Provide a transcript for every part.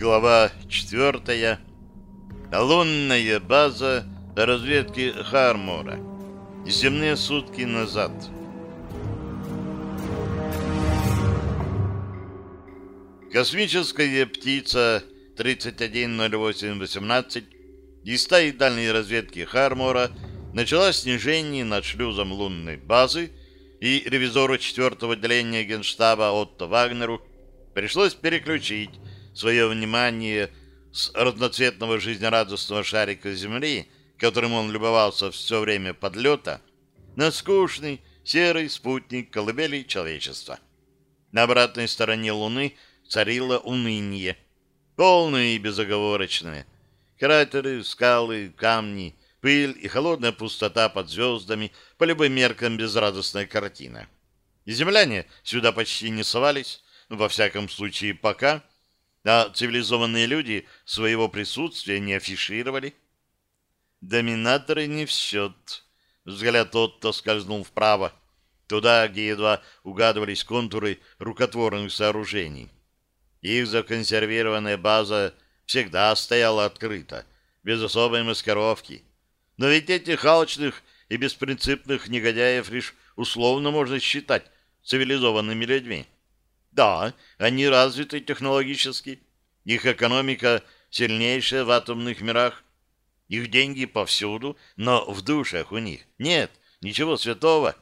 Глава четвертая. Лунная база разведки Хармора. Земные сутки назад. Космическая птица 310818 из стаи дальней разведки Хармора начала снижение над шлюзом лунной базы, и ревизору 4-го отделения Генштаба Отто Вагнеру пришлось переключить свое внимание с разноцветного жизнерадостного шарика Земли, которым он любовался все время подлета, на скучный серый спутник колыбели человечества. На обратной стороне Луны царило уныние, полное и безоговорочное. Кратеры, скалы, камни, пыль и холодная пустота под звездами по любым меркам безрадостная картина. Земляне сюда почти не совались, во всяком случае пока, а цивилизованные люди своего присутствия не афишировали. Доминаторы не в счет. Взгляд Отто скользнул вправо, туда, где едва угадывались контуры рукотворных сооружений. Их законсервированная база всегда стояла открыта, без особой маскировки. Но ведь этих алчных и беспринципных негодяев лишь условно можно считать цивилизованными людьми. Да, они развиты технологически. Их экономика сильнейшая в атомных мирах. Их деньги повсюду, но в душах у них нет ничего святого.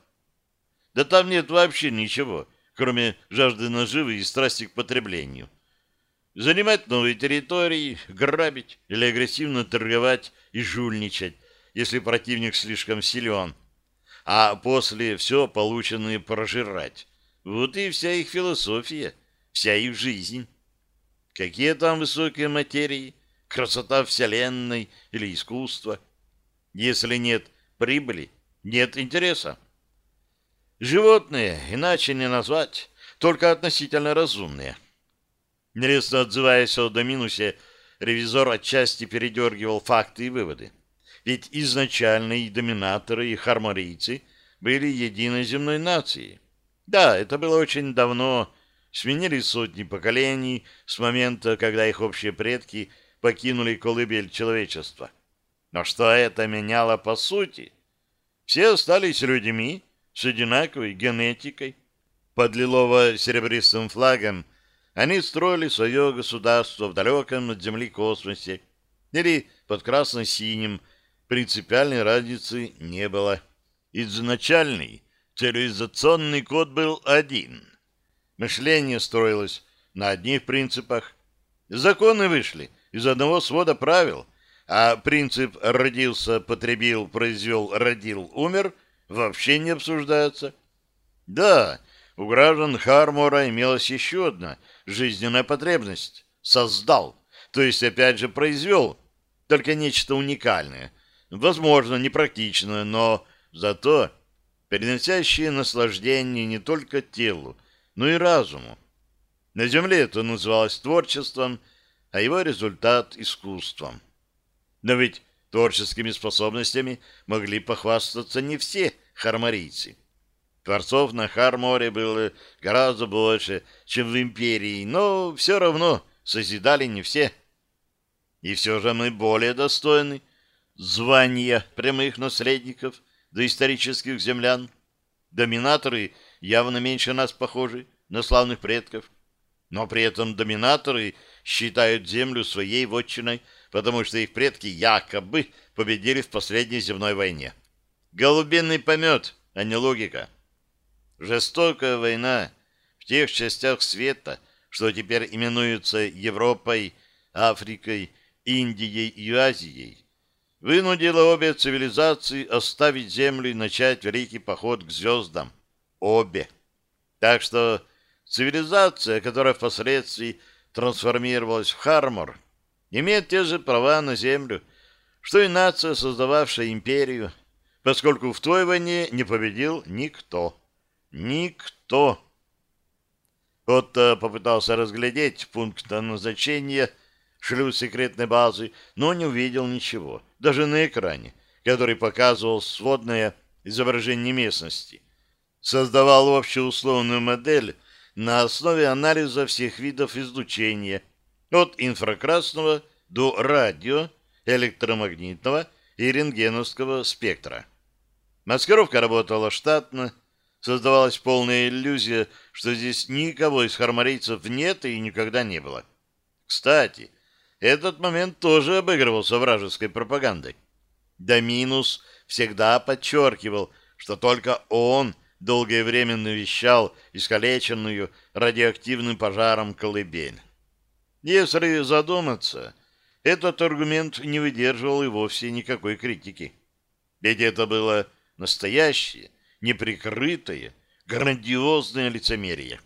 Да там нет вообще ничего, кроме жажды наживы и страсти к потреблению. Занимать новые территории, грабить или агрессивно торговать и жульничать, если противник слишком силен, а после все полученное прожирать. Вот и вся их философия, вся их жизнь. Какие там высокие материи, красота Вселенной или искусство? Если нет прибыли, нет интереса. Животные, иначе не назвать, только относительно разумные. Нелестно отзываясь о Доминусе, ревизор отчасти передергивал факты и выводы. Ведь изначально и доминаторы, и харморийцы были единой земной нацией. Да, это было очень давно. Сменились сотни поколений с момента, когда их общие предки покинули колыбель человечества. Но что это меняло по сути? Все остались людьми с одинаковой генетикой. Под лилово-серебристым флагом они строили свое государство в далеком от Земли космосе. Или под красно-синим. Принципиальной разницы не было. Изначальный Цивилизационный код был один. Мышление строилось на одних принципах. Законы вышли из одного свода правил, а принцип «родился, потребил, произвел, родил, умер» вообще не обсуждается. Да, у граждан Хармора имелась еще одна жизненная потребность. Создал, то есть опять же произвел, только нечто уникальное. Возможно, непрактичное, но зато переносящие наслаждение не только телу, но и разуму. На Земле это называлось творчеством, а его результат — искусством. Но ведь творческими способностями могли похвастаться не все харморийцы. Творцов на Харморе было гораздо больше, чем в Империи, но все равно созидали не все. И все же мы более достойны звания прямых наследников доисторических землян. Доминаторы явно меньше нас похожи на славных предков. Но при этом доминаторы считают землю своей вотчиной, потому что их предки якобы победили в последней земной войне. Голубиный помет, а не логика. Жестокая война в тех частях света, что теперь именуются Европой, Африкой, Индией и Азией, вынудила обе цивилизации оставить Землю и начать великий поход к звездам. Обе. Так что цивилизация, которая впоследствии трансформировалась в Хармор, имеет те же права на Землю, что и нация, создававшая империю, поскольку в той войне не победил никто. Никто. Отто попытался разглядеть пункт назначения шлюз секретной базы, но не увидел ничего даже на экране, который показывал сводное изображение местности. Создавал общую условную модель на основе анализа всех видов излучения, от инфракрасного до радио, электромагнитного и рентгеновского спектра. Маскировка работала штатно, создавалась полная иллюзия, что здесь никого из хармарийцев нет и никогда не было. Кстати, этот момент тоже обыгрывался вражеской пропагандой. Доминус всегда подчеркивал, что только он долгое время навещал искалеченную радиоактивным пожаром колыбель. Если задуматься, этот аргумент не выдерживал и вовсе никакой критики. Ведь это было настоящее, неприкрытое, грандиозное лицемерие.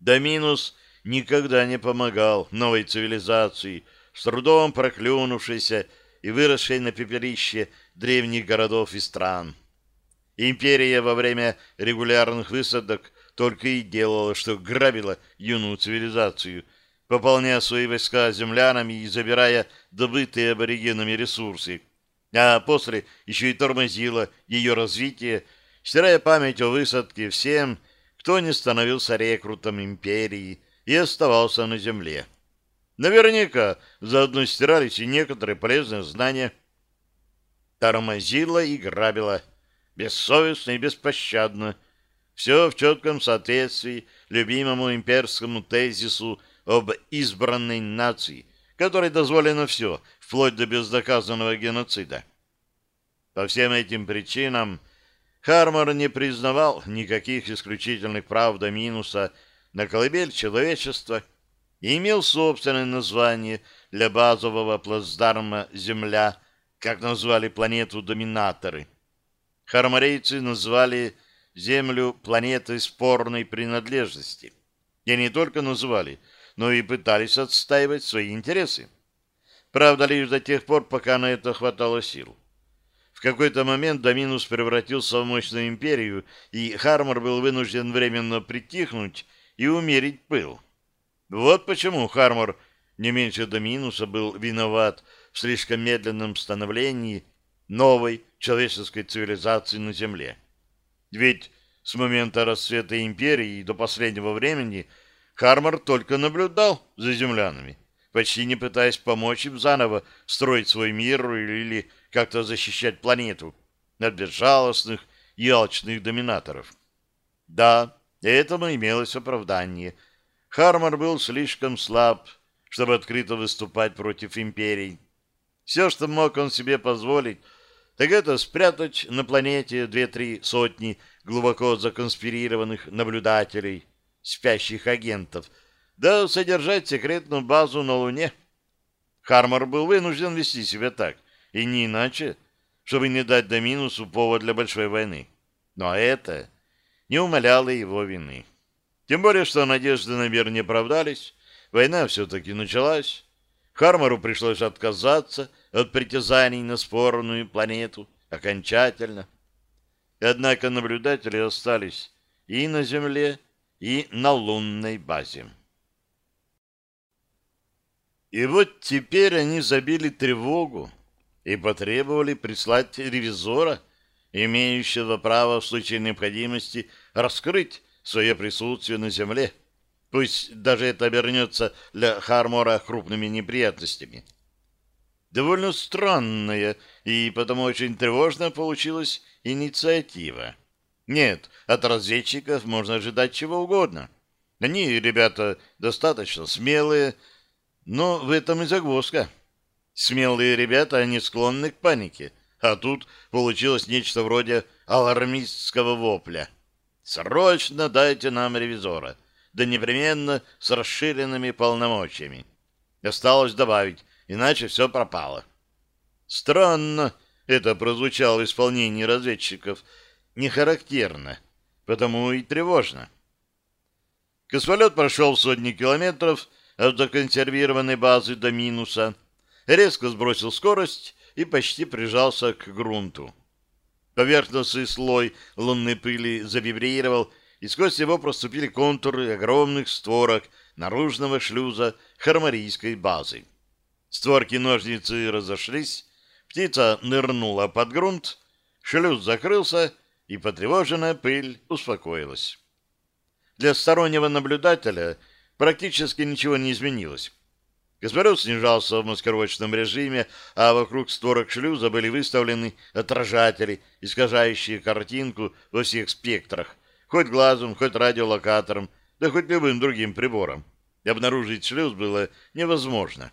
Доминус никогда не помогал новой цивилизации, с трудом проклюнувшейся и выросшей на пепелище древних городов и стран. Империя во время регулярных высадок только и делала, что грабила юную цивилизацию, пополняя свои войска землянами и забирая добытые аборигенами ресурсы, а после еще и тормозила ее развитие, стирая память о высадке всем, кто не становился рекрутом империи и оставался на земле. Наверняка заодно стирались и некоторые полезные знания. Тормозила и грабила, бессовестно и беспощадно. Все в четком соответствии любимому имперскому тезису об избранной нации, которой дозволено все, вплоть до бездоказанного геноцида. По всем этим причинам Хармор не признавал никаких исключительных прав до минуса на колыбель человечества и имел собственное название для базового плацдарма «Земля», как назвали планету доминаторы. Харморейцы назвали Землю планетой спорной принадлежности. И не только называли, но и пытались отстаивать свои интересы. Правда, лишь до тех пор, пока на это хватало сил. В какой-то момент Доминус превратился в мощную империю, и Хармор был вынужден временно притихнуть и умерить пыл. Вот почему Хармор не меньше до минуса был виноват в слишком медленном становлении новой человеческой цивилизации на Земле. Ведь с момента расцвета империи до последнего времени Хармор только наблюдал за землянами, почти не пытаясь помочь им заново строить свой мир или как-то защищать планету от безжалостных и алчных доминаторов. Да, Этому имелось оправдание. Хармор был слишком слаб, чтобы открыто выступать против империи. Все, что мог он себе позволить, так это спрятать на планете две-три сотни глубоко законспирированных наблюдателей, спящих агентов, да содержать секретную базу на Луне. Хармор был вынужден вести себя так, и не иначе, чтобы не дать до минусу повод для большой войны. Но это не умаляла его вины. Тем более, что надежды на мир не оправдались, война все-таки началась. Хармору пришлось отказаться от притязаний на спорную планету окончательно. Однако наблюдатели остались и на Земле, и на лунной базе. И вот теперь они забили тревогу и потребовали прислать ревизора — имеющего право в случае необходимости раскрыть свое присутствие на земле. Пусть даже это обернется для Хармора крупными неприятностями. Довольно странная и потому очень тревожная получилась инициатива. Нет, от разведчиков можно ожидать чего угодно. Они, ребята, достаточно смелые, но в этом и загвоздка. Смелые ребята, они склонны к панике — а тут получилось нечто вроде алармистского вопля. «Срочно дайте нам ревизора, да непременно с расширенными полномочиями». Осталось добавить, иначе все пропало. Странно это прозвучало в исполнении разведчиков, не характерно, потому и тревожно. Космолет прошел сотни километров от законсервированной базы до минуса, резко сбросил скорость и почти прижался к грунту. Поверхностный слой лунной пыли завибрировал, и сквозь его проступили контуры огромных створок наружного шлюза хармарийской базы. Створки-ножницы разошлись, птица нырнула под грунт, шлюз закрылся, и потревоженная пыль успокоилась. Для стороннего наблюдателя практически ничего не изменилось. Космолет снижался в маскировочном режиме, а вокруг створок шлюза были выставлены отражатели, искажающие картинку во всех спектрах, хоть глазом, хоть радиолокатором, да хоть любым другим прибором. Обнаружить шлюз было невозможно.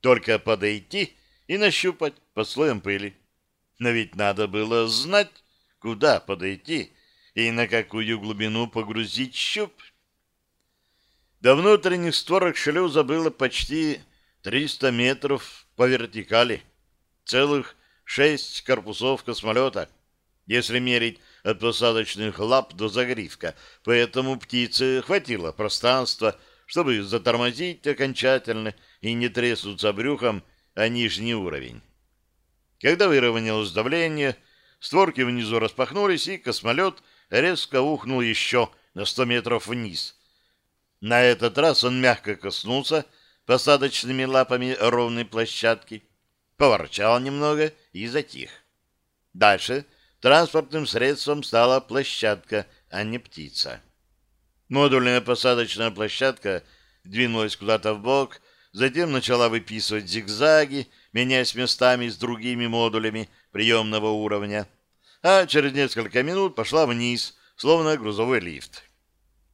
Только подойти и нащупать под слоем пыли. Но ведь надо было знать, куда подойти и на какую глубину погрузить щуп. До внутренних створок шлюза было почти 300 метров по вертикали. Целых шесть корпусов космолета, если мерить от посадочных лап до загривка. Поэтому птице хватило пространства, чтобы затормозить окончательно и не треснуться брюхом о нижний уровень. Когда выровнялось давление, створки внизу распахнулись, и космолет резко ухнул еще на 100 метров вниз, на этот раз он мягко коснулся посадочными лапами ровной площадки, поворчал немного и затих. Дальше транспортным средством стала площадка, а не птица. Модульная посадочная площадка двинулась куда-то в бок, затем начала выписывать зигзаги, меняясь местами с другими модулями приемного уровня, а через несколько минут пошла вниз, словно грузовой лифт.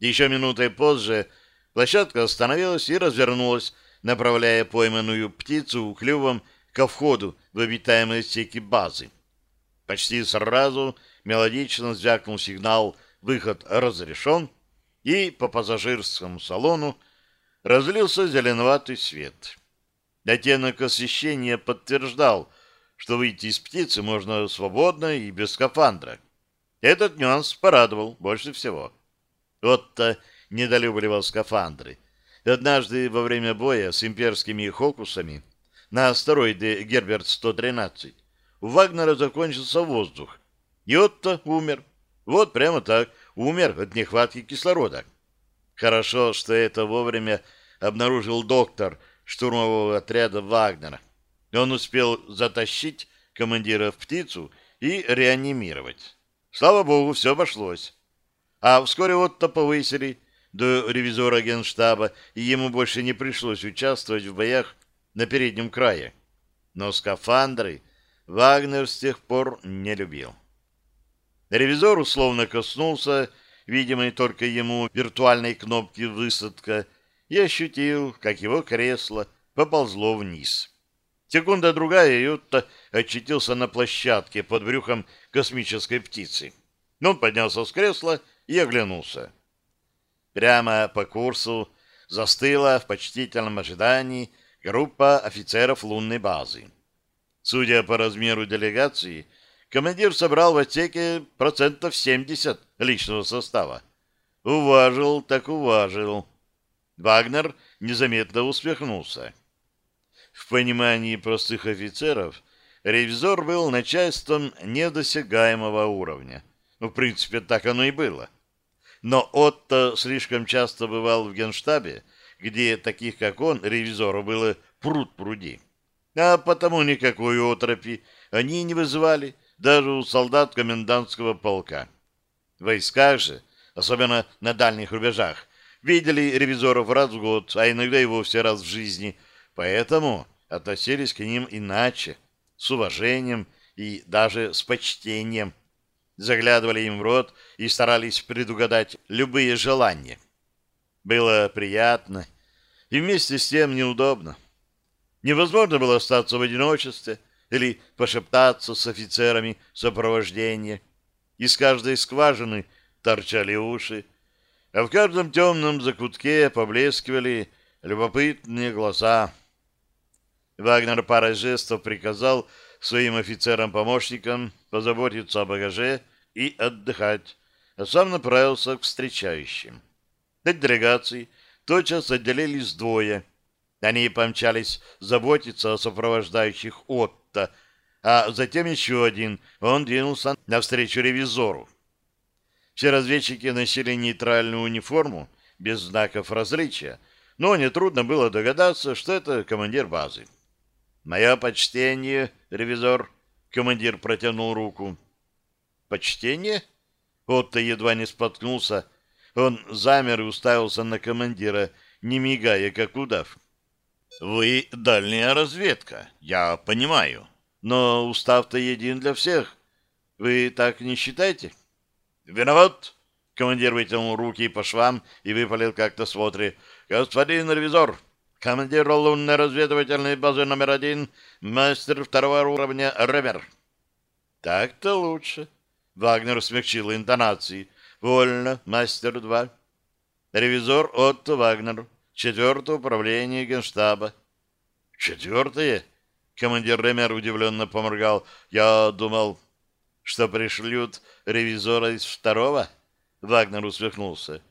Еще минутой позже площадка остановилась и развернулась, направляя пойманную птицу клювом ко входу в обитаемые стеки базы. Почти сразу мелодично звякнул сигнал «Выход разрешен», и по пассажирскому салону разлился зеленоватый свет. Оттенок освещения подтверждал, что выйти из птицы можно свободно и без скафандра. Этот нюанс порадовал больше всего. Отто недолюбливал скафандры. Однажды во время боя с имперскими хокусами на астероиде Герберт-113 у Вагнера закончился воздух, и Отто умер. Вот прямо так, умер от нехватки кислорода. Хорошо, что это вовремя обнаружил доктор штурмового отряда Вагнера. Он успел затащить командира в птицу и реанимировать. Слава богу, все обошлось. А вскоре Отто повысили до ревизора генштаба, и ему больше не пришлось участвовать в боях на переднем крае. Но скафандры Вагнер с тех пор не любил. Ревизор условно коснулся, видимой только ему, виртуальной кнопки высадка и ощутил, как его кресло поползло вниз. Секунда-другая, и Отто очутился на площадке под брюхом космической птицы. Он поднялся с кресла и оглянулся. Прямо по курсу застыла в почтительном ожидании группа офицеров лунной базы. Судя по размеру делегации, командир собрал в отсеке процентов 70 личного состава. Уважил, так уважил. Вагнер незаметно усмехнулся. В понимании простых офицеров ревизор был начальством недосягаемого уровня. Ну, в принципе, так оно и было. Но Отто слишком часто бывал в генштабе, где таких, как он, ревизору было пруд-пруди. А потому никакой отропи они не вызывали даже у солдат комендантского полка. В же, особенно на дальних рубежах, видели ревизоров раз в год, а иногда и вовсе раз в жизни, поэтому относились к ним иначе, с уважением и даже с почтением – заглядывали им в рот и старались предугадать любые желания. Было приятно и вместе с тем неудобно. Невозможно было остаться в одиночестве или пошептаться с офицерами сопровождения. Из каждой скважины торчали уши, а в каждом темном закутке поблескивали любопытные глаза. Вагнер парой жестов приказал своим офицерам-помощникам позаботиться о багаже и отдыхать, а сам направился к встречающим. От делегаций тотчас отделились двое. Они помчались заботиться о сопровождающих Отто, а затем еще один, он двинулся навстречу ревизору. Все разведчики носили нейтральную униформу, без знаков различия, но нетрудно было догадаться, что это командир базы. «Мое почтение, ревизор», — командир протянул руку. «Почтение?» Отто едва не споткнулся. Он замер и уставился на командира, не мигая, как удав. Вы дальняя разведка, я понимаю. Но устав-то един для всех. Вы так не считаете? Виноват. Командир вытянул руки по швам и выпалил как-то смотри. Господин ревизор, командир лунной разведывательной базы номер один, мастер второго уровня Ремер. Так-то лучше. Вагнер смягчил интонации. Вольно, мастер два. Ревизор Отто Вагнер. Четвертое управление Генштаба. Четвертое? Командир Ремер удивленно поморгал. Я думал, что пришлют ревизора из второго. Вагнер усмехнулся.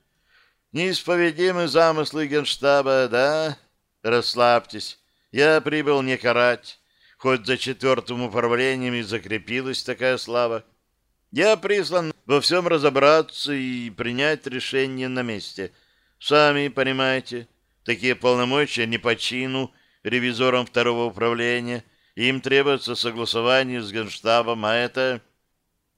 Неисповедимы замыслы Генштаба, да? Расслабьтесь. Я прибыл не карать. Хоть за четвертым управлением и закрепилась такая слава. Я прислан во всем разобраться и принять решение на месте. Сами понимаете, такие полномочия не по чину ревизорам второго управления. Им требуется согласование с Генштабом, а это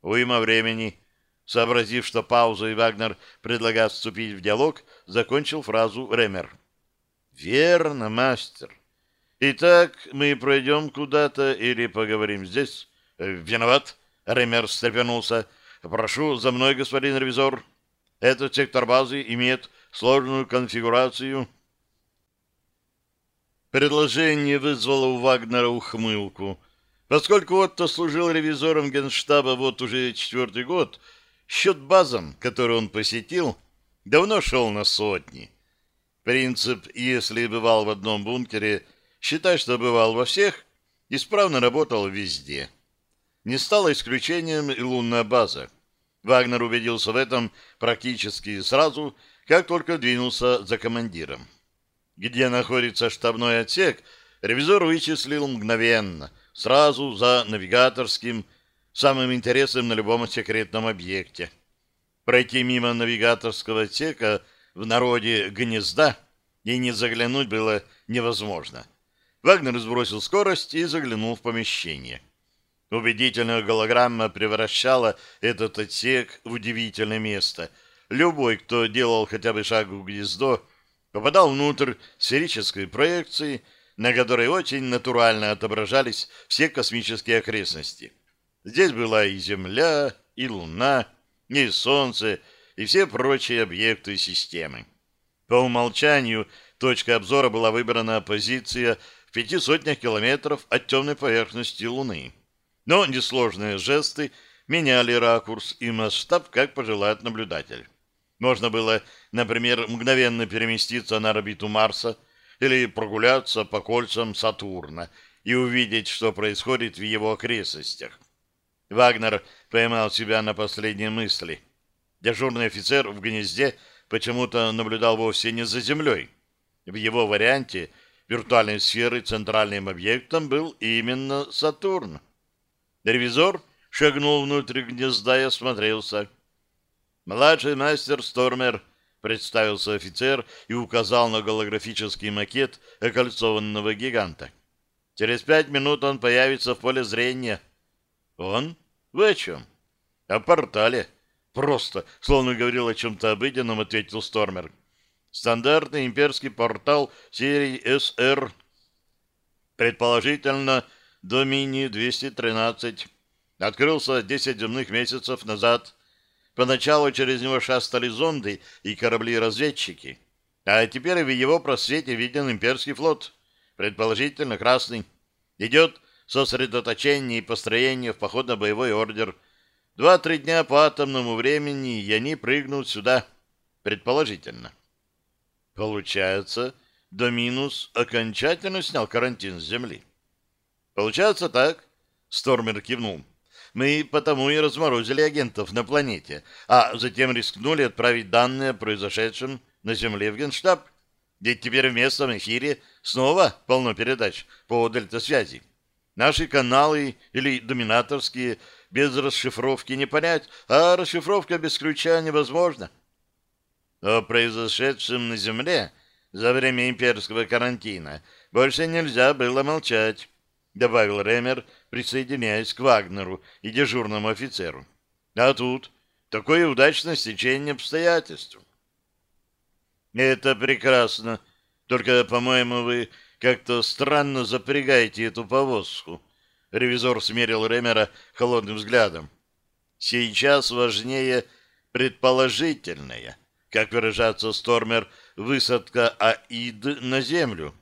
уйма времени. Сообразив, что паузу и Вагнер предлагает вступить в диалог, закончил фразу Ремер. «Верно, мастер. Итак, мы пройдем куда-то или поговорим здесь?» «Виноват», Ремер встрепенулся. «Прошу за мной, господин ревизор. Этот сектор базы имеет сложную конфигурацию». Предложение вызвало у Вагнера ухмылку. Поскольку Отто служил ревизором Генштаба вот уже четвертый год, счет базам, которые он посетил, давно шел на сотни. Принцип «если бывал в одном бункере, считай, что бывал во всех» исправно работал везде. Не стало исключением и лунная база. Вагнер убедился в этом практически сразу, как только двинулся за командиром. Где находится штабной отсек, ревизор вычислил мгновенно, сразу за навигаторским, самым интересным на любом секретном объекте. Пройти мимо навигаторского отсека в народе гнезда и не заглянуть было невозможно. Вагнер сбросил скорость и заглянул в помещение. Убедительная голограмма превращала этот отсек в удивительное место. Любой, кто делал хотя бы шаг в гнездо, попадал внутрь сферической проекции, на которой очень натурально отображались все космические окрестности. Здесь была и Земля, и Луна, и Солнце, и все прочие объекты системы. По умолчанию точкой обзора была выбрана позиция в пяти сотнях километров от темной поверхности Луны. Но несложные жесты меняли ракурс и масштаб, как пожелает наблюдатель. Можно было, например, мгновенно переместиться на орбиту Марса или прогуляться по кольцам Сатурна и увидеть, что происходит в его окрестностях. Вагнер поймал себя на последней мысли. Дежурный офицер в гнезде почему-то наблюдал вовсе не за Землей. В его варианте виртуальной сферы центральным объектом был именно Сатурн. Ревизор шагнул внутрь гнезда и осмотрелся. «Младший мастер Стормер», — представился офицер и указал на голографический макет окольцованного гиганта. «Через пять минут он появится в поле зрения». «Он? Вы о чем?» «О портале». «Просто, словно говорил о чем-то обыденном», — ответил Стормер. «Стандартный имперский портал серии СР. Предположительно, Домини-213. Открылся 10 земных месяцев назад. Поначалу через него шастали зонды и корабли-разведчики. А теперь в его просвете виден имперский флот, предположительно красный. Идет сосредоточение и построение в походно-боевой ордер. Два-три дня по атомному времени, и они прыгнут сюда, предположительно. Получается, Доминус окончательно снял карантин с Земли. Получается так. Стормер кивнул. Мы потому и разморозили агентов на планете, а затем рискнули отправить данные о произошедшем на Земле в Генштаб. Ведь теперь в местном эфире снова полно передач по дельта-связи. Наши каналы или доминаторские без расшифровки не понять, а расшифровка без ключа невозможна. О произошедшем на Земле за время имперского карантина больше нельзя было молчать добавил Ремер, присоединяясь к Вагнеру и дежурному офицеру. А тут такое удачное стечение обстоятельств. Это прекрасно. Только, по-моему, вы как-то странно запрягаете эту повозку. Ревизор смерил Ремера холодным взглядом. Сейчас важнее предположительное, как выражается Стормер, высадка АИД на землю,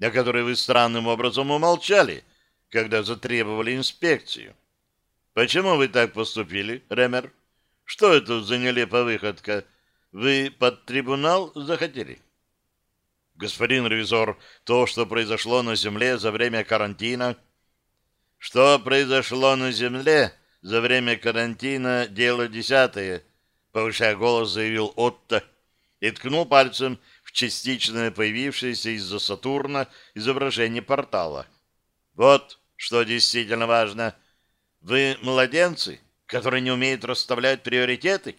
о которой вы странным образом умолчали, когда затребовали инспекцию. Почему вы так поступили, Ремер? Что это за нелепая выходка? Вы под трибунал захотели? Господин ревизор, то, что произошло на земле за время карантина... Что произошло на земле за время карантина, дело десятое, повышая голос, заявил Отто и ткнул пальцем в частично появившееся из-за Сатурна изображение портала. Вот что действительно важно. Вы младенцы, которые не умеют расставлять приоритеты?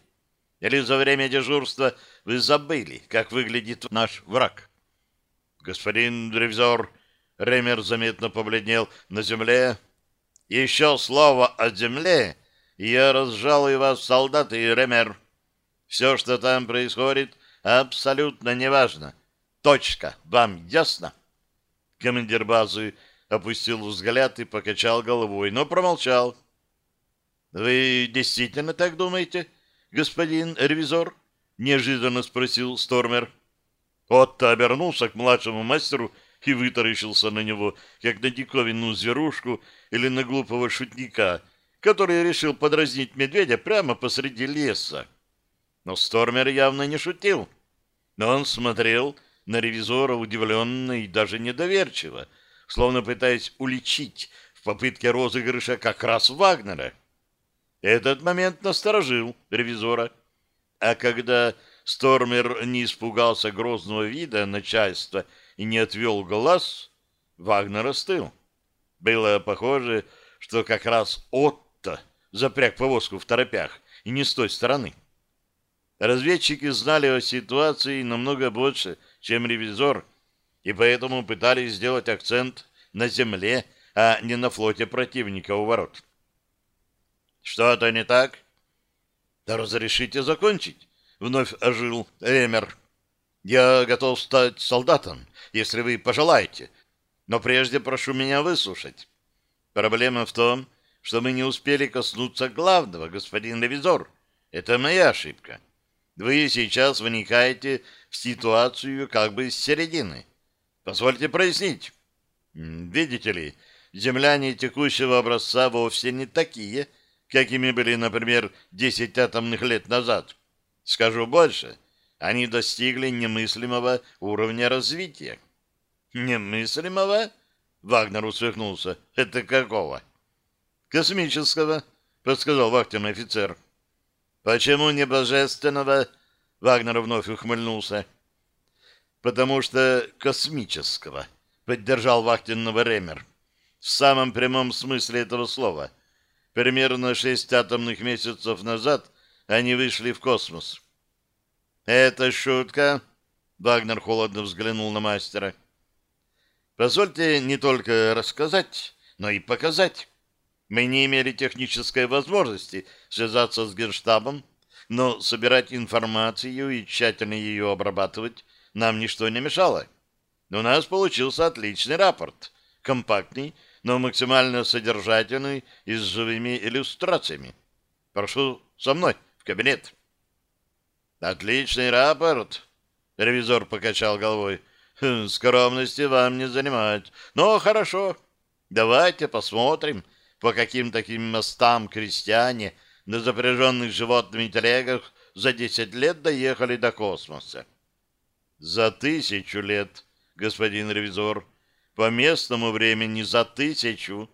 Или за время дежурства вы забыли, как выглядит наш враг? Господин ревизор, Ремер заметно побледнел на земле. Еще слово о земле, и я разжалую вас, солдаты и Ремер. Все, что там происходит, абсолютно неважно. Точка. Вам ясно? Командир базы опустил взгляд и покачал головой, но промолчал. «Вы действительно так думаете, господин ревизор?» — неожиданно спросил Стормер. Отто обернулся к младшему мастеру и вытаращился на него, как на диковинную зверушку или на глупого шутника, который решил подразнить медведя прямо посреди леса. Но Стормер явно не шутил. Но он смотрел на ревизора удивленно и даже недоверчиво, словно пытаясь уличить в попытке розыгрыша как раз Вагнера. Этот момент насторожил ревизора. А когда Стормер не испугался грозного вида начальства и не отвел глаз, Вагнер остыл. Было похоже, что как раз Отто запряг повозку в торопях, и не с той стороны. Разведчики знали о ситуации намного больше, чем ревизор, и поэтому пытались сделать акцент на земле, а не на флоте противника у ворот. Что-то не так? Да разрешите закончить, вновь ожил Эмер. Я готов стать солдатом, если вы пожелаете, но прежде прошу меня выслушать. Проблема в том, что мы не успели коснуться главного, господин ревизор. Это моя ошибка. Вы сейчас вникаете в ситуацию как бы с середины. Позвольте прояснить. Видите ли, земляне текущего образца вовсе не такие, какими были, например, 10 атомных лет назад. Скажу больше, они достигли немыслимого уровня развития. Немыслимого? Вагнер усмехнулся. Это какого? Космического, подсказал вахтенный офицер. Почему не божественного? Вагнер вновь ухмыльнулся. Потому что космического, поддержал вахтенного Ремер. В самом прямом смысле этого слова. Примерно шесть атомных месяцев назад они вышли в космос. Это шутка? Вагнер холодно взглянул на мастера. Позвольте не только рассказать, но и показать. Мы не имели технической возможности связаться с Генштабом, но собирать информацию и тщательно ее обрабатывать нам ничто не мешало. У нас получился отличный рапорт, компактный, но максимально содержательный и с живыми иллюстрациями. Прошу со мной в кабинет. Отличный рапорт, ревизор покачал головой. «Хм, скромности вам не занимать. Но хорошо. Давайте посмотрим, по каким таким мостам крестьяне на запряженных животными телегах за десять лет доехали до космоса. За тысячу лет, господин ревизор, по местному времени за тысячу.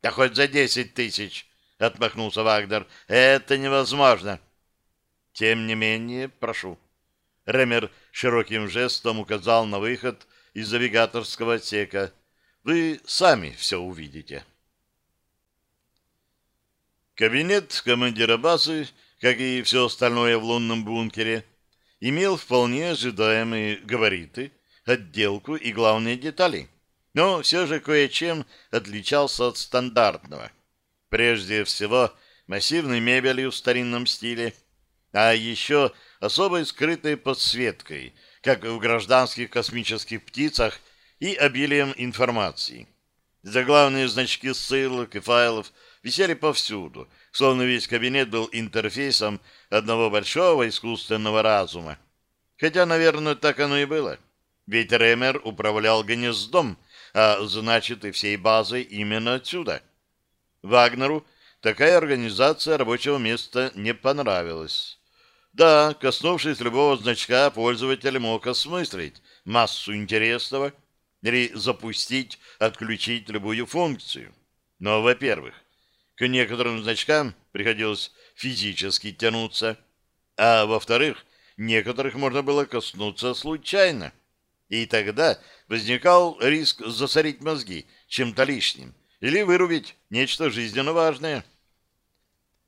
Да хоть за десять тысяч, отмахнулся Вагнер. Это невозможно. Тем не менее, прошу. Ремер широким жестом указал на выход из навигаторского отсека. Вы сами все увидите. Кабинет командира базы, как и все остальное в лунном бункере, имел вполне ожидаемые габариты, отделку и главные детали, но все же кое-чем отличался от стандартного. Прежде всего, массивной мебелью в старинном стиле, а еще особой скрытой подсветкой, как в гражданских космических птицах и обилием информации. Заглавные значки ссылок и файлов висели повсюду, словно весь кабинет был интерфейсом одного большого искусственного разума. Хотя, наверное, так оно и было. Ведь Ремер управлял гнездом, а значит и всей базой именно отсюда. Вагнеру такая организация рабочего места не понравилась. Да, коснувшись любого значка, пользователь мог осмыслить массу интересного или запустить, отключить любую функцию. Но, во-первых, к некоторым значкам приходилось физически тянуться, а во-вторых, некоторых можно было коснуться случайно. И тогда возникал риск засорить мозги чем-то лишним или вырубить нечто жизненно важное.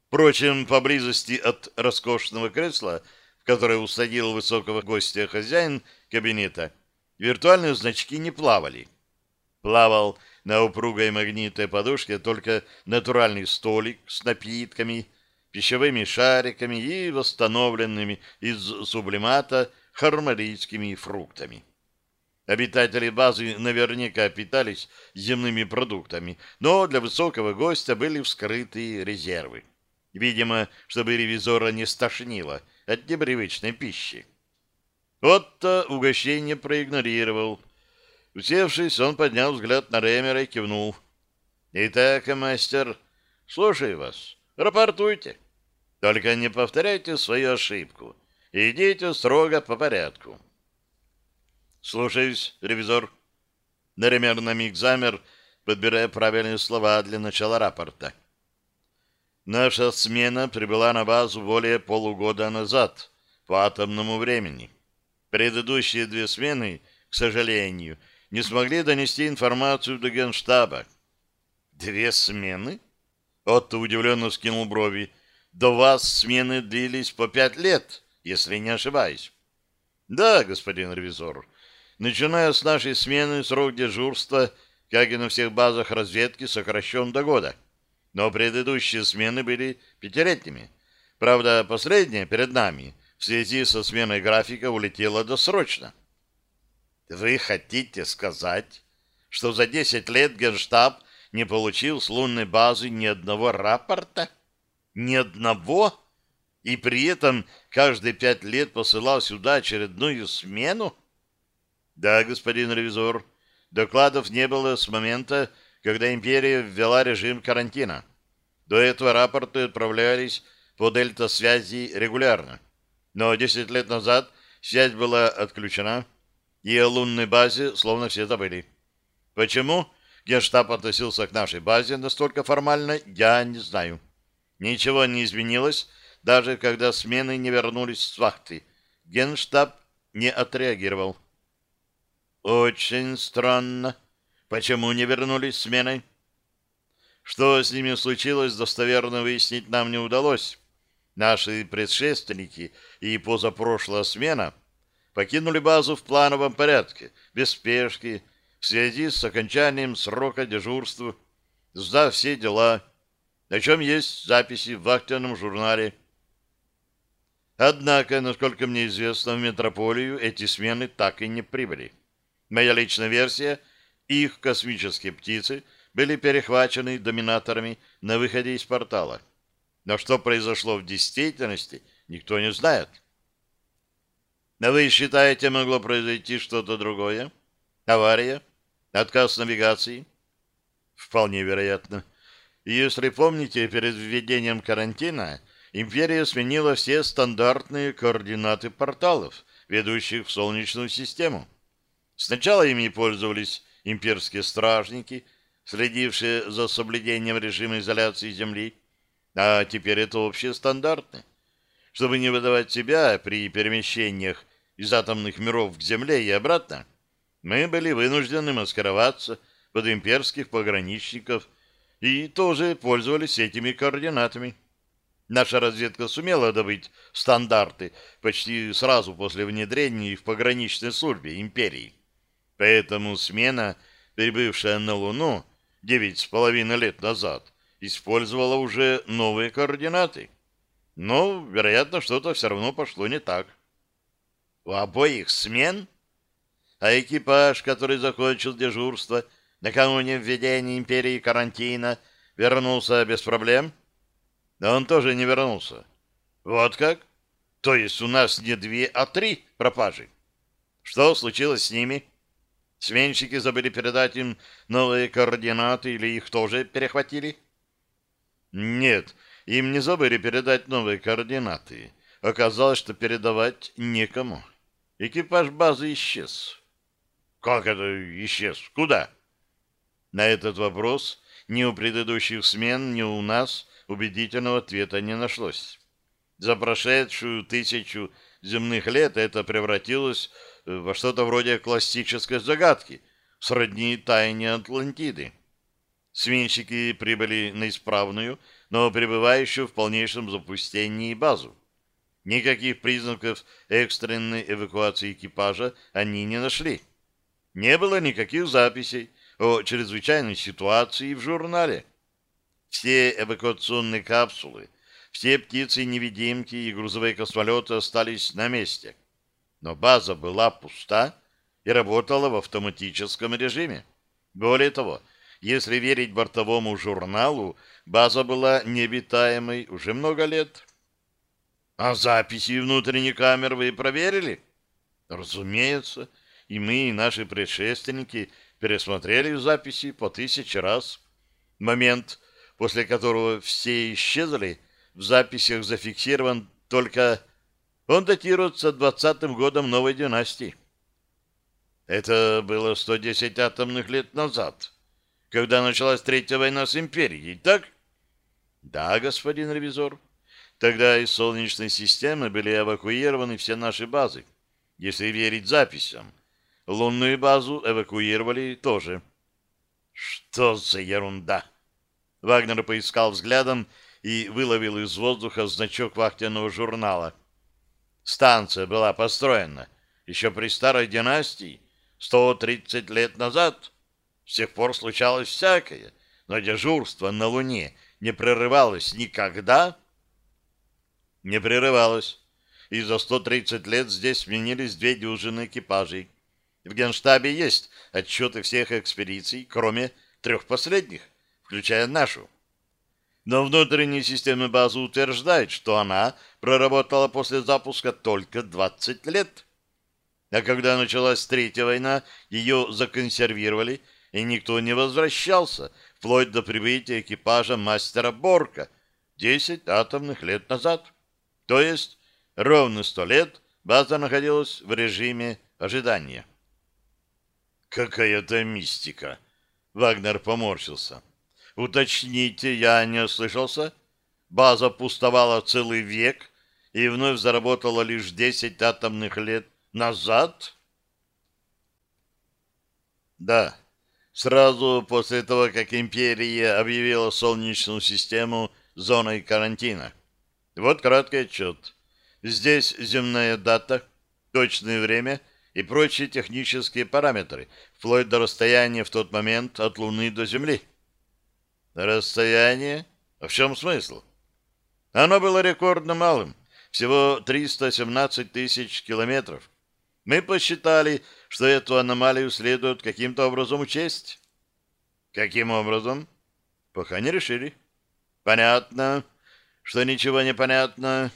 Впрочем, поблизости от роскошного кресла, в которое усадил высокого гостя хозяин кабинета, виртуальные значки не плавали. Плавал на упругой магнитной подушке только натуральный столик с напитками, пищевыми шариками и восстановленными из сублимата хармарийскими фруктами. Обитатели базы наверняка питались земными продуктами, но для высокого гостя были вскрыты резервы. Видимо, чтобы ревизора не стошнило от непривычной пищи. Отто угощение проигнорировал. Усевшись, он поднял взгляд на Ремера и кивнул. «Итак, мастер, слушаю вас. Рапортуйте. Только не повторяйте свою ошибку. Идите строго по порядку». «Слушаюсь, ревизор». Ремер на миг замер, подбирая правильные слова для начала рапорта. Наша смена прибыла на базу более полугода назад, по атомному времени. Предыдущие две смены, к сожалению, не смогли донести информацию до генштаба. «Две смены?» Отто удивленно скинул брови. «До вас смены длились по пять лет, если не ошибаюсь». «Да, господин ревизор. Начиная с нашей смены, срок дежурства, как и на всех базах разведки, сокращен до года» но предыдущие смены были пятилетними. Правда, последняя перед нами в связи со сменой графика улетела досрочно. Вы хотите сказать, что за 10 лет Генштаб не получил с лунной базы ни одного рапорта? Ни одного? И при этом каждые пять лет посылал сюда очередную смену? Да, господин ревизор, докладов не было с момента, когда империя ввела режим карантина. До этого рапорты отправлялись по дельта-связи регулярно. Но 10 лет назад связь была отключена, и о лунной базе словно все забыли. Почему Генштаб относился к нашей базе настолько формально, я не знаю. Ничего не изменилось, даже когда смены не вернулись с вахты. Генштаб не отреагировал. Очень странно. Почему не вернулись смены? Что с ними случилось, достоверно выяснить нам не удалось. Наши предшественники и позапрошлая смена покинули базу в плановом порядке, без спешки, в связи с окончанием срока дежурства, сдав все дела, о чем есть записи в вахтенном журнале. Однако, насколько мне известно, в метрополию эти смены так и не прибыли. Моя личная версия — их космические птицы были перехвачены доминаторами на выходе из портала. Но что произошло в действительности, никто не знает. А вы считаете, могло произойти что-то другое? Авария? Отказ навигации? Вполне вероятно. Если помните, перед введением карантина империя сменила все стандартные координаты порталов, ведущих в Солнечную систему. Сначала ими пользовались имперские стражники, следившие за соблюдением режима изоляции Земли, а теперь это общие стандарты. Чтобы не выдавать себя при перемещениях из атомных миров к Земле и обратно, мы были вынуждены маскироваться под имперских пограничников и тоже пользовались этими координатами. Наша разведка сумела добыть стандарты почти сразу после внедрения в пограничной службе империи. Поэтому смена, прибывшая на Луну девять с половиной лет назад, использовала уже новые координаты. Но, вероятно, что-то все равно пошло не так. У обоих смен? А экипаж, который закончил дежурство накануне введения империи карантина, вернулся без проблем? Да он тоже не вернулся. Вот как? То есть у нас не две, а три пропажи. Что случилось с ними? Сменщики забыли передать им новые координаты или их тоже перехватили? Нет, им не забыли передать новые координаты. Оказалось, что передавать некому. Экипаж базы исчез. Как это исчез? Куда? На этот вопрос ни у предыдущих смен, ни у нас убедительного ответа не нашлось. За прошедшую тысячу земных лет это превратилось во что-то вроде классической загадки, сродни тайне Атлантиды. Сменщики прибыли на исправную, но пребывающую в полнейшем запустении базу. Никаких признаков экстренной эвакуации экипажа они не нашли. Не было никаких записей о чрезвычайной ситуации в журнале. Все эвакуационные капсулы, все птицы-невидимки и грузовые космолеты остались на месте. Но база была пуста и работала в автоматическом режиме. Более того, если верить бортовому журналу, база была необитаемой уже много лет. А записи внутренней камеры вы проверили? Разумеется. И мы, и наши предшественники пересмотрели записи по тысяче раз. Момент, после которого все исчезли, в записях зафиксирован только... Он датируется двадцатым годом новой династии. Это было 110 атомных лет назад, когда началась Третья война с Империей, так? Да, господин ревизор. Тогда из Солнечной системы были эвакуированы все наши базы, если верить записям. Лунную базу эвакуировали тоже. Что за ерунда? Вагнер поискал взглядом и выловил из воздуха значок вахтенного журнала. Станция была построена еще при старой династии, 130 лет назад. С тех пор случалось всякое, но дежурство на Луне не прерывалось никогда не прерывалась, и за 130 лет здесь сменились две дюжины экипажей. В Генштабе есть отчеты всех экспедиций, кроме трех последних, включая нашу. Но внутренние системы базы утверждают, что она проработала после запуска только 20 лет. А когда началась Третья война, ее законсервировали, и никто не возвращался, вплоть до прибытия экипажа мастера Борка 10 атомных лет назад. То есть ровно сто лет база находилась в режиме ожидания. Какая-то мистика. Вагнер поморщился. Уточните, я не ослышался? База пустовала целый век и вновь заработала лишь десять атомных лет назад? Да. Сразу после того, как империя объявила Солнечную систему зоной карантина. Вот краткий отчет. Здесь земная дата, точное время и прочие технические параметры, вплоть до расстояния в тот момент от Луны до Земли. Расстояние? А в чем смысл? Оно было рекордно малым, всего 317 тысяч километров. Мы посчитали, что эту аномалию следует каким-то образом учесть. Каким образом? Пока не решили. Понятно что ничего не понятно.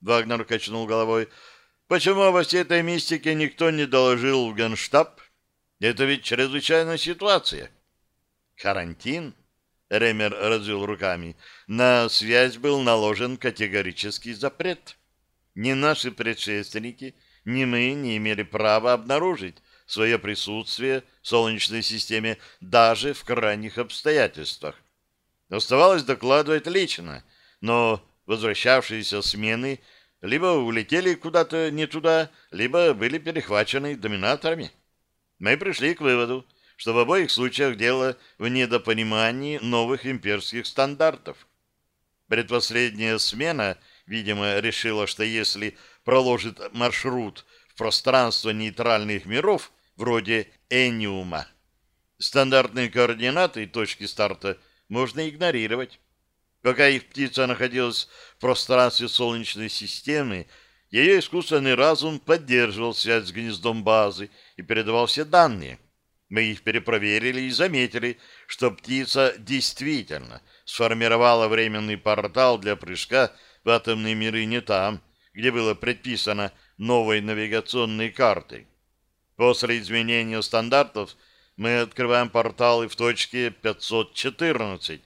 Вагнер качнул головой. Почему во всей этой мистике никто не доложил в генштаб? Это ведь чрезвычайная ситуация. Карантин? Ремер развел руками. На связь был наложен категорический запрет. Ни наши предшественники, ни мы не имели права обнаружить свое присутствие в Солнечной системе даже в крайних обстоятельствах. Оставалось докладывать лично — но возвращавшиеся смены либо улетели куда-то не туда, либо были перехвачены доминаторами. Мы пришли к выводу, что в обоих случаях дело в недопонимании новых имперских стандартов. Предпоследняя смена, видимо, решила, что если проложит маршрут в пространство нейтральных миров, вроде Эниума, стандартные координаты и точки старта можно игнорировать. Пока их птица находилась в пространстве Солнечной системы, ее искусственный разум поддерживал связь с гнездом базы и передавал все данные. Мы их перепроверили и заметили, что птица действительно сформировала временный портал для прыжка в атомные миры не там, где было предписано новой навигационной картой. После изменения стандартов мы открываем порталы в точке 514,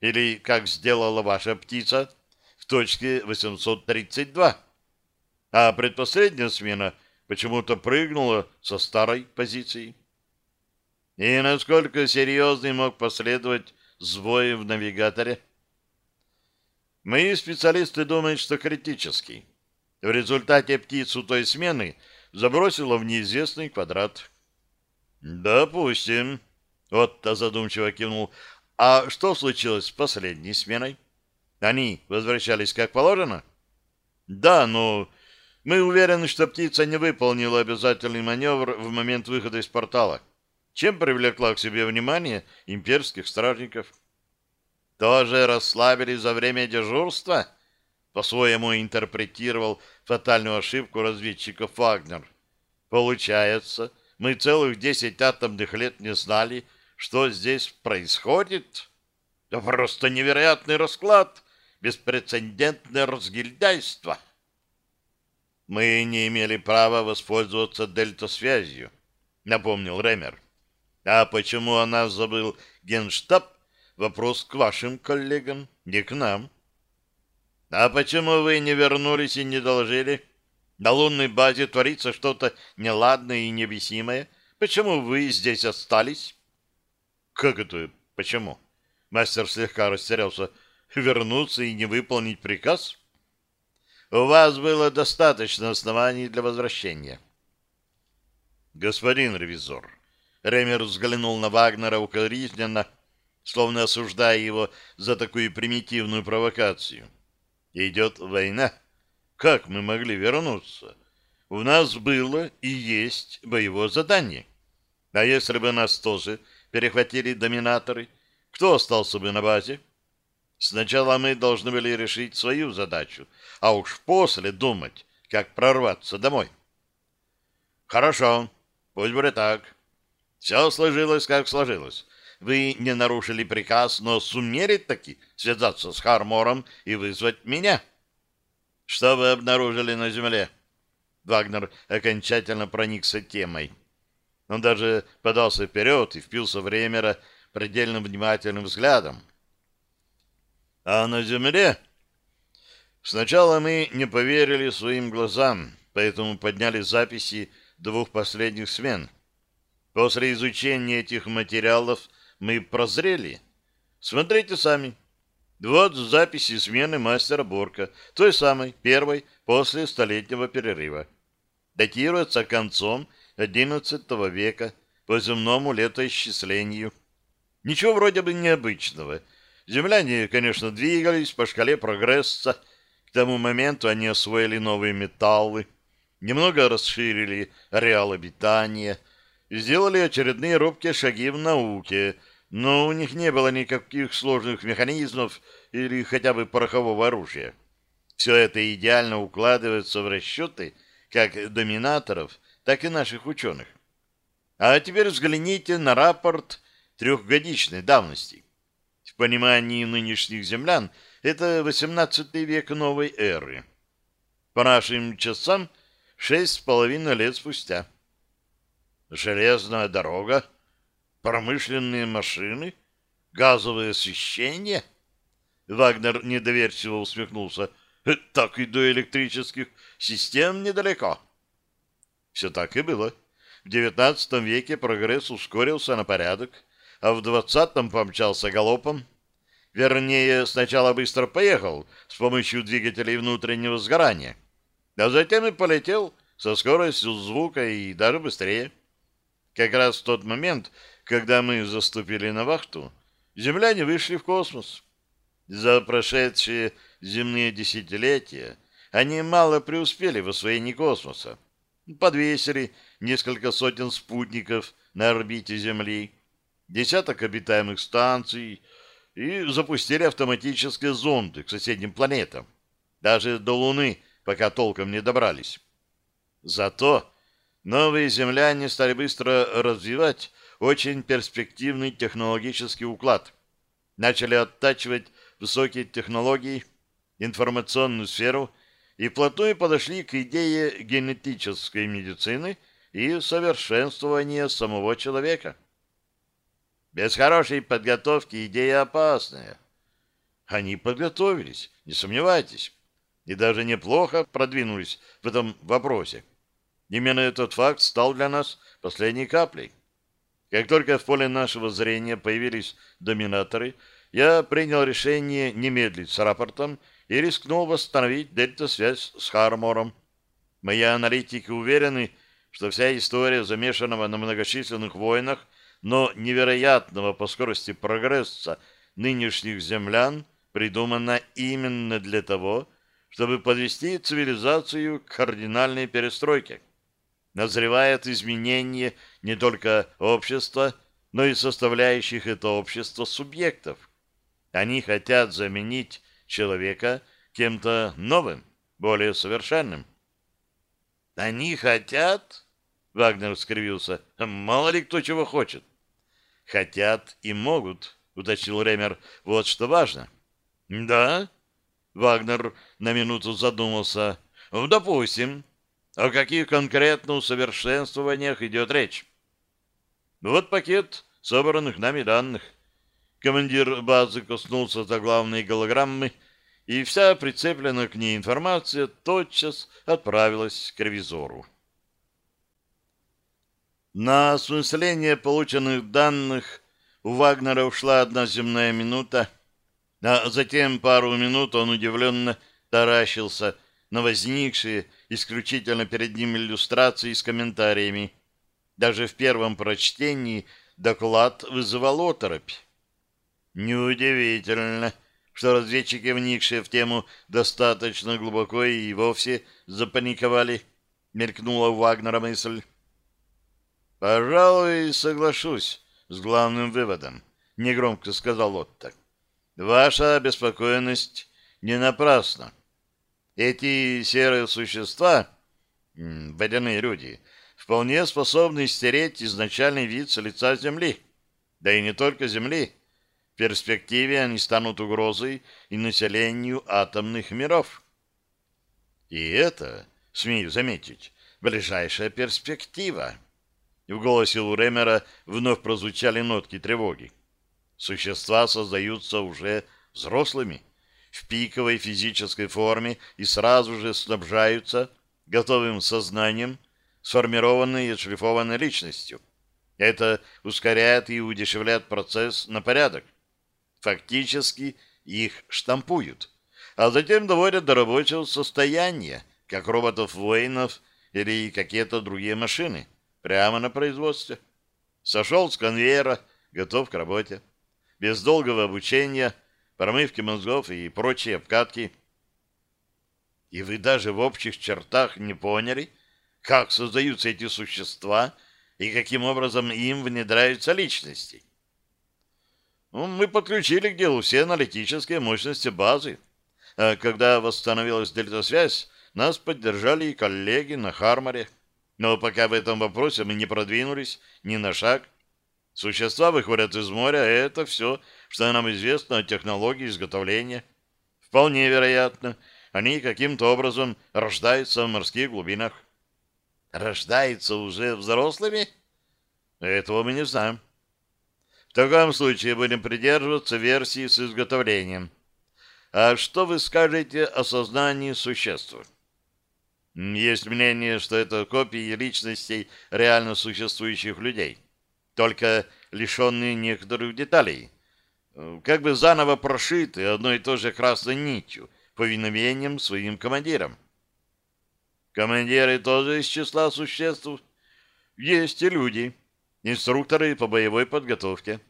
или, как сделала ваша птица, в точке 832. А предпоследняя смена почему-то прыгнула со старой позиции. И насколько серьезный мог последовать сбой в навигаторе? Мои специалисты думают, что критический. В результате птицу той смены забросило в неизвестный квадрат. «Допустим», — Отто задумчиво кивнул. «А что случилось с последней сменой? Они возвращались как положено?» «Да, но мы уверены, что птица не выполнила обязательный маневр в момент выхода из портала, чем привлекла к себе внимание имперских стражников». «Тоже расслабились за время дежурства?» По-своему интерпретировал фатальную ошибку разведчиков Вагнер. Получается, мы целых десять атомных лет не знали, что здесь происходит? Да просто невероятный расклад, беспрецедентное разгильдяйство. Мы не имели права воспользоваться дельта-связью, напомнил Ремер. А почему о нас забыл генштаб? Вопрос к вашим коллегам, не к нам. А почему вы не вернулись и не доложили? На лунной базе творится что-то неладное и невесимое. Почему вы здесь остались? Как это? Почему? Мастер слегка растерялся. Вернуться и не выполнить приказ? У вас было достаточно оснований для возвращения. Господин ревизор, Ремер взглянул на Вагнера укоризненно, словно осуждая его за такую примитивную провокацию. Идет война. Как мы могли вернуться? У нас было и есть боевое задание. А если бы нас тоже перехватили доминаторы, кто остался бы на базе? Сначала мы должны были решить свою задачу, а уж после думать, как прорваться домой. Хорошо, пусть будет так. Все сложилось, как сложилось. Вы не нарушили приказ, но сумели таки связаться с Хармором и вызвать меня. — что вы обнаружили на земле? Вагнер окончательно проникся темой. Он даже подался вперед и впился в Ремера предельно внимательным взглядом. А на земле... Сначала мы не поверили своим глазам, поэтому подняли записи двух последних смен. После изучения этих материалов мы прозрели. Смотрите сами. Вот записи смены мастера Борка, той самой, первой, после столетнего перерыва. Датируется концом XI века, по земному летоисчислению. Ничего вроде бы необычного. Земляне, конечно, двигались по шкале прогресса. К тому моменту они освоили новые металлы, немного расширили ареал обитания, сделали очередные робкие шаги в науке — но у них не было никаких сложных механизмов или хотя бы порохового оружия. Все это идеально укладывается в расчеты как доминаторов, так и наших ученых. А теперь взгляните на рапорт трехгодичной давности. В понимании нынешних землян это 18 век новой эры. По нашим часам шесть с половиной лет спустя. Железная дорога Промышленные машины? Газовое освещение? Вагнер недоверчиво усмехнулся. Так и до электрических систем недалеко. Все так и было. В XIX веке прогресс ускорился на порядок, а в XX помчался галопом. Вернее, сначала быстро поехал с помощью двигателей внутреннего сгорания, а затем и полетел со скоростью звука и даже быстрее. Как раз в тот момент, когда мы заступили на вахту, земляне вышли в космос. За прошедшие земные десятилетия они мало преуспели в освоении космоса. Подвесили несколько сотен спутников на орбите Земли, десяток обитаемых станций и запустили автоматические зонды к соседним планетам. Даже до Луны пока толком не добрались. Зато новые земляне стали быстро развивать очень перспективный технологический уклад. Начали оттачивать высокие технологии, информационную сферу и вплотную подошли к идее генетической медицины и совершенствования самого человека. Без хорошей подготовки идея опасная. Они подготовились, не сомневайтесь, и даже неплохо продвинулись в этом вопросе. Именно этот факт стал для нас последней каплей. Как только в поле нашего зрения появились доминаторы, я принял решение не с рапортом и рискнул восстановить дельта-связь с Хармором. Мои аналитики уверены, что вся история замешанного на многочисленных войнах но невероятного по скорости прогресса нынешних землян придумана именно для того, чтобы подвести цивилизацию к кардинальной перестройке. Назревает изменение не только общества, но и составляющих это общество субъектов. Они хотят заменить человека кем-то новым, более совершенным. «Они хотят?» — Вагнер скривился. «Мало ли кто чего хочет хотят и могут, уточнил Ремер. Вот что важно. Да? Вагнер на минуту задумался. Допустим. О каких конкретно усовершенствованиях идет речь? Вот пакет собранных нами данных. Командир базы коснулся заглавной голограммы, и вся прицепленная к ней информация тотчас отправилась к ревизору. На осмысление полученных данных у Вагнера ушла одна земная минута, а затем пару минут он удивленно таращился на возникшие исключительно перед ним иллюстрации с комментариями. Даже в первом прочтении доклад вызывал оторопь. Неудивительно, что разведчики, вникшие в тему достаточно глубоко и вовсе запаниковали, мелькнула у Вагнера мысль. «Пожалуй, соглашусь с главным выводом», — негромко сказал Отто. «Ваша обеспокоенность не напрасна. Эти серые существа, водяные люди, вполне способны стереть изначальный вид с лица Земли. Да и не только Земли. В перспективе они станут угрозой и населению атомных миров. И это, смею заметить, ближайшая перспектива. В голосе у вновь прозвучали нотки тревоги. Существа создаются уже взрослыми, в пиковой физической форме и сразу же снабжаются готовым сознанием, сформированной и отшлифованной личностью. Это ускоряет и удешевляет процесс на порядок. Фактически их штампуют, а затем доводят до рабочего состояния, как роботов-воинов или какие-то другие машины. Прямо на производстве. Сошел с конвейера, готов к работе. Без долгого обучения, промывки мозгов и прочие обкатки. И вы даже в общих чертах не поняли, как создаются эти существа и каким образом им внедряются личности. Ну, мы подключили к делу все аналитические мощности базы. А когда восстановилась дельта-связь, нас поддержали и коллеги на Харморе. Но пока в этом вопросе мы не продвинулись ни на шаг. Существа выходят из моря, и это все, что нам известно о технологии изготовления. Вполне вероятно, они каким-то образом рождаются в морских глубинах. Рождаются уже взрослыми? Этого мы не знаем. В таком случае будем придерживаться версии с изготовлением. А что вы скажете о сознании существ? Есть мнение, что это копии личностей реально существующих людей, только лишенные некоторых деталей, как бы заново прошиты одной и той же красной нитью, повиновением своим командирам. Командиры тоже из числа существ. Есть и люди, инструкторы по боевой подготовке.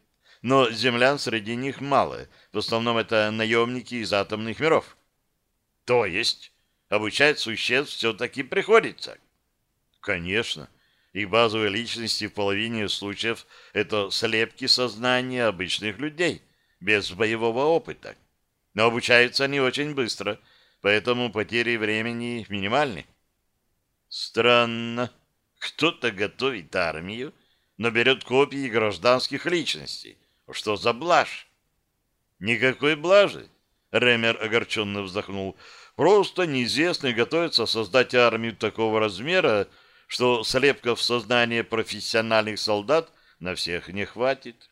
Но землян среди них мало. В основном это наемники из атомных миров. То есть обучать существ все-таки приходится. Конечно, их базовые личности в половине случаев — это слепки сознания обычных людей, без боевого опыта. Но обучаются они очень быстро, поэтому потери времени минимальны. Странно. Кто-то готовит армию, но берет копии гражданских личностей. Что за блажь? Никакой блажи. Ремер огорченно вздохнул. Просто неизвестный готовится создать армию такого размера, что слепка в сознание профессиональных солдат на всех не хватит.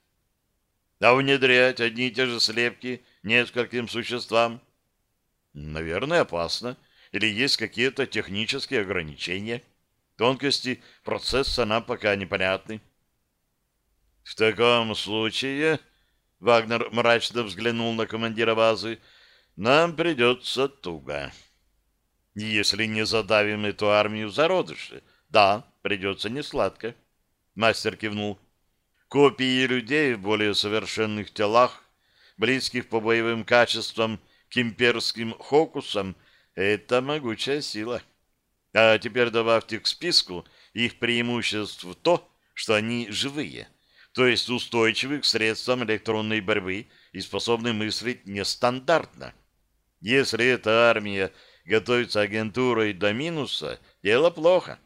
А внедрять одни и те же слепки нескольким существам? Наверное, опасно. Или есть какие-то технические ограничения. Тонкости процесса нам пока непонятны. В таком случае, Вагнер мрачно взглянул на командира базы, нам придется туго. Если не задавим эту армию зародыши, да, придется несладко. Мастер кивнул. Копии людей в более совершенных телах, близких по боевым качествам к имперским хокусам, это могучая сила. А теперь добавьте к списку их преимуществ то, что они живые, то есть устойчивы к средствам электронной борьбы и способны мыслить нестандартно. Если эта армия готовится агентурой до минуса, дело плохо.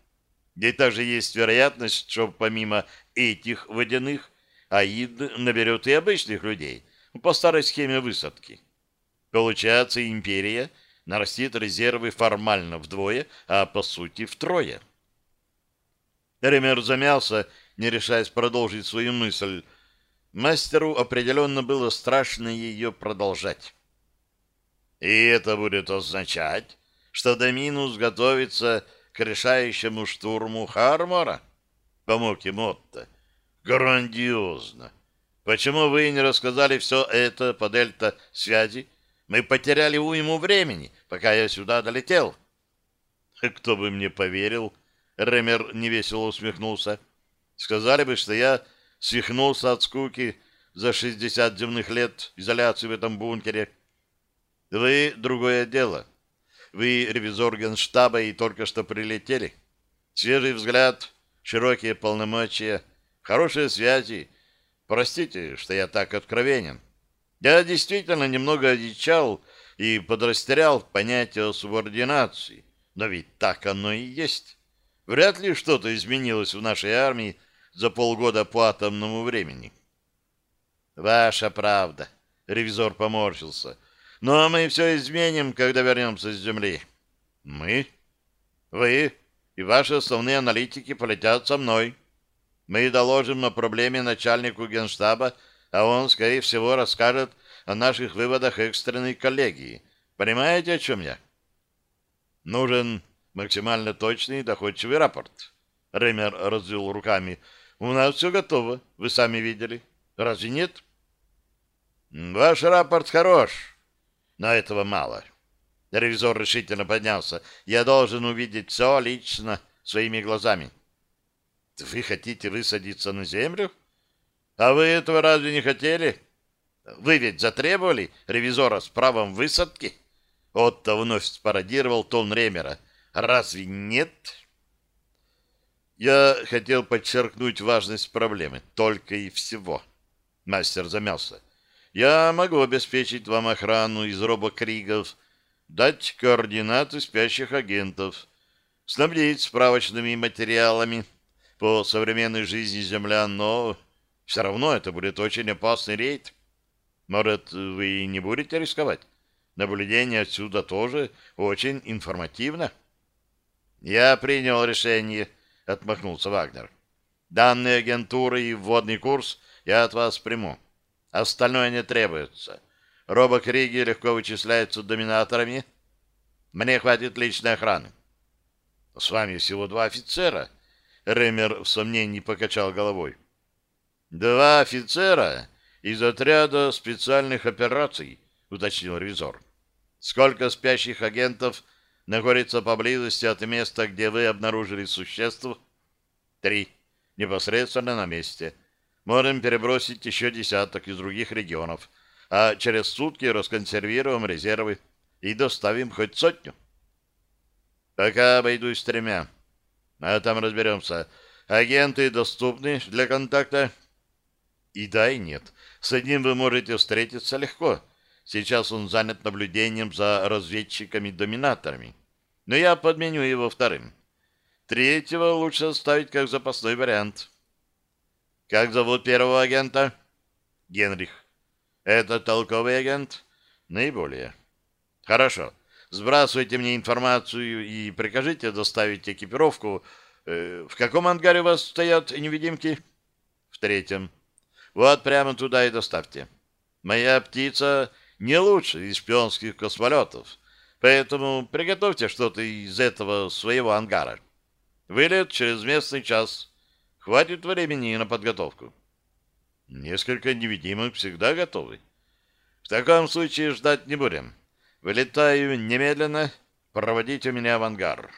Ведь также есть вероятность, что помимо этих водяных, АИД наберет и обычных людей по старой схеме высадки. Получается, империя нарастит резервы формально вдвое, а по сути втрое. Ремер замялся, не решаясь продолжить свою мысль. Мастеру определенно было страшно ее продолжать. И это будет означать, что Доминус готовится к решающему штурму Хармора? Помог ему Отто. Грандиозно! Почему вы не рассказали все это по дельта-связи? Мы потеряли уйму времени, пока я сюда долетел. Кто бы мне поверил? Ремер невесело усмехнулся. Сказали бы, что я свихнулся от скуки за шестьдесят земных лет изоляции в этом бункере. Вы другое дело. Вы ревизор генштаба и только что прилетели. Свежий взгляд, широкие полномочия — хорошие связи. Простите, что я так откровенен. Я действительно немного одичал и подрастерял понятие о субординации. Но ведь так оно и есть. Вряд ли что-то изменилось в нашей армии за полгода по атомному времени. Ваша правда, ревизор поморщился. Но мы все изменим, когда вернемся с земли. Мы? Вы и ваши основные аналитики полетят со мной. Мы доложим о проблеме начальнику генштаба, а он, скорее всего, расскажет о наших выводах экстренной коллегии. Понимаете, о чем я? Нужен максимально точный и доходчивый рапорт. Ремер развел руками. У нас все готово, вы сами видели. Разве нет? Ваш рапорт хорош, но этого мало. Ревизор решительно поднялся. Я должен увидеть все лично, своими глазами. Вы хотите высадиться на землю? А вы этого разве не хотели? Вы ведь затребовали ревизора с правом высадки? Отто вновь спародировал тон Ремера. Разве нет? Я хотел подчеркнуть важность проблемы. Только и всего. Мастер замялся. Я могу обеспечить вам охрану из робокригов, дать координаты спящих агентов, снабдить справочными материалами, по современной жизни землян, но все равно это будет очень опасный рейд. Может, вы не будете рисковать? Наблюдение отсюда тоже очень информативно. Я принял решение, отмахнулся Вагнер. Данные агентуры и вводный курс я от вас приму. Остальное не требуется. Робокриги легко вычисляются доминаторами. Мне хватит личной охраны. С вами всего два офицера, Ремер в сомнении покачал головой. «Два офицера из отряда специальных операций», — уточнил ревизор. «Сколько спящих агентов находится поблизости от места, где вы обнаружили существ?» «Три. Непосредственно на месте. Можем перебросить еще десяток из других регионов, а через сутки расконсервируем резервы и доставим хоть сотню». «Пока обойдусь тремя». А там разберемся. Агенты доступны для контакта? И да, и нет. С одним вы можете встретиться легко. Сейчас он занят наблюдением за разведчиками-доминаторами. Но я подменю его вторым. Третьего лучше оставить как запасной вариант. Как зовут первого агента? Генрих. Это толковый агент? Наиболее. Хорошо. Сбрасывайте мне информацию и прикажите доставить экипировку. Э, в каком ангаре у вас стоят невидимки? В третьем. Вот прямо туда и доставьте. Моя птица не лучше из шпионских космолетов, поэтому приготовьте что-то из этого своего ангара. Вылет через местный час. Хватит времени на подготовку. Несколько невидимых всегда готовы. В таком случае ждать не будем. Вылетаю немедленно. Проводите меня в ангар.